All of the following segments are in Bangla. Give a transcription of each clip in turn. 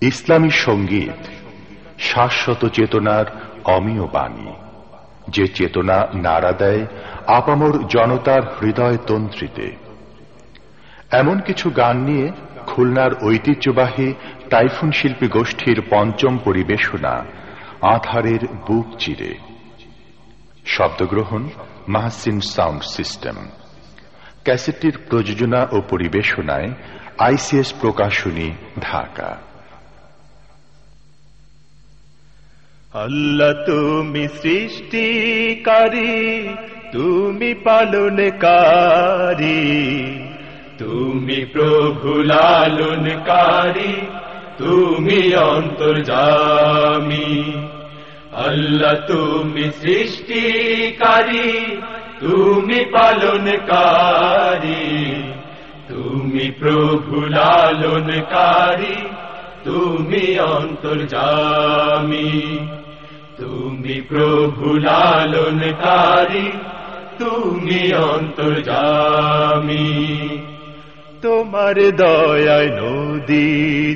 ইসলামী সংগীত, শাশ্বত চেতনার অমীয় বাণী, যে চেতনা নাড়া দেয় আপামর জনতার হৃদয় তন্ত্রীতে এমন কিছু গান নিয়ে খুলনার ঐতিহ্যবাহী টাইফুন শিল্পী গোষ্ঠীর পঞ্চম পরিবেশনা আধারের বুক চিরে। শব্দগ্রহণ, মাহসিন সাউন্ড সিস্টেম। ক্যাসেটটির প্রযোজনা ও পরিবেশনায় আইসিএস প্রকাশনী, ঢাকা। আল্লাহ তুমি সৃষ্টিকারী, তুমি পালনকারী, তুমি প্রভু লালনকারী, তুমি অন্তর্জামী আল্লাহ তুমি সৃষ্টিকারী তুমি পালনকারী, তুমি প্রভু লালনকারী, তুমি অন্তর্জামী তুমি প্রভু লালনকারী, তুমি অন্তর্জামী তোমার দয়ায় নদী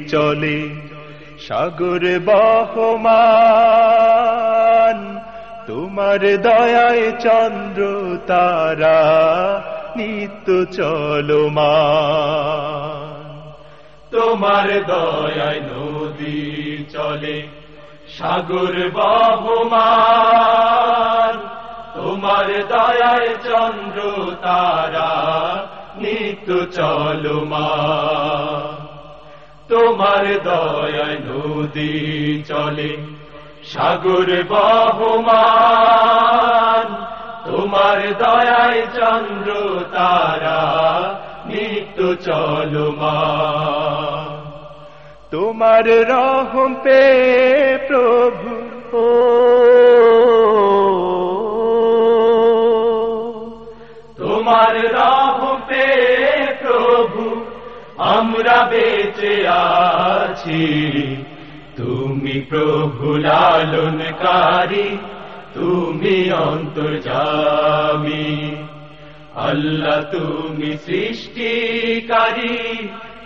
চলে, সাগর বহমান তোমার দয়ায় চন্দ্র তারা, নিত্য চলমান। তোমার দয়ায় নদী চলে, সাগর বহমান। তোমার দয়ায় চন্দ্র তারা, নিত্য চলমান। তোমার দয়ায় নদী চলে সাগর বহমান। তোমার দয়ায় চন্দ্র তারা, নিত্য চলমান। তোমার রহম পে প্রভু, ও। তোমার রহম পে প্রভু, আমরা বেঁচে আছি। তুমি প্রভু লালনকারী, তুমি অন্তর্জামী আল্লাহ তুমি সৃষ্টিকারী,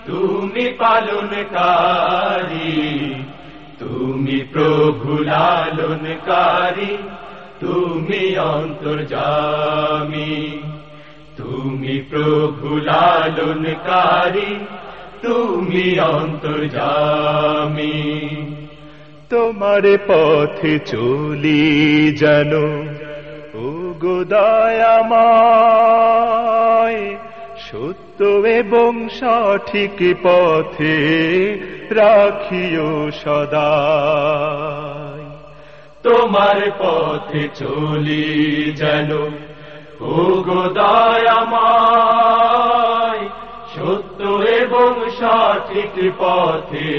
তুমি পালনকারী। তুমি প্রভু লালনকারী, তুমি অন্তর্জামী তুমি প্রভু লালনকারী তুমি অন্তর্জামী তোমার পথে চলি যেন ও গোদায়ামায় সত্য এবং সঠিক পথে রাখিও সদা তোমার পথে চলি যেন ও গোদায়ামায় সত্য এবং সঠিক পথে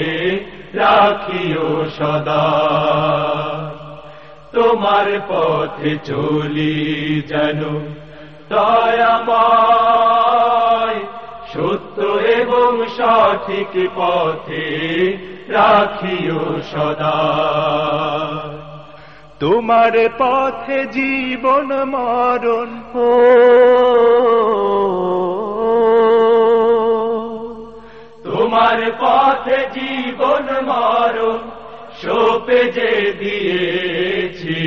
রাখিও সদা। তোমার পথে চলি যেন দয়াময়, সত্য এবং সঠিক পথে রাখিও সদা। তোমার পথে জীবন মরণ পথে জীবন মারো সোপে যে দিয়েছি।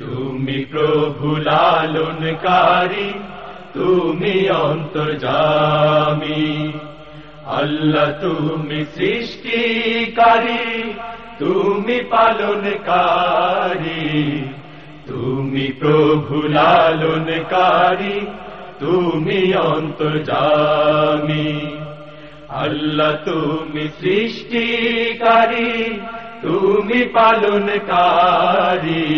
তুমি প্রভু লালনকারী, তুমি অন্তর্জামী আল্লাহ তুমি সৃষ্টিকারী, তুমি পালনকারী। তুমি প্রভু লালনকারী, তুমি অন্তর্জামী আল্লাহ তুমি সৃষ্টিকারী, তুমি পালনকারী,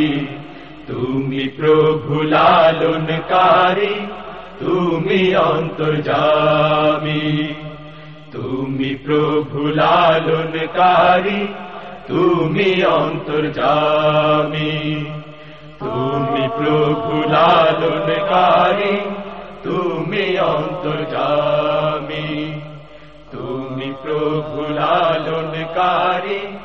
তুমি প্রভু লালনকারী, তুমি অন্তর্জামী তুমি প্রভু লালনকারী, তুমি অন্তর্জামী তুমি প্রভু লালনকারী अकारि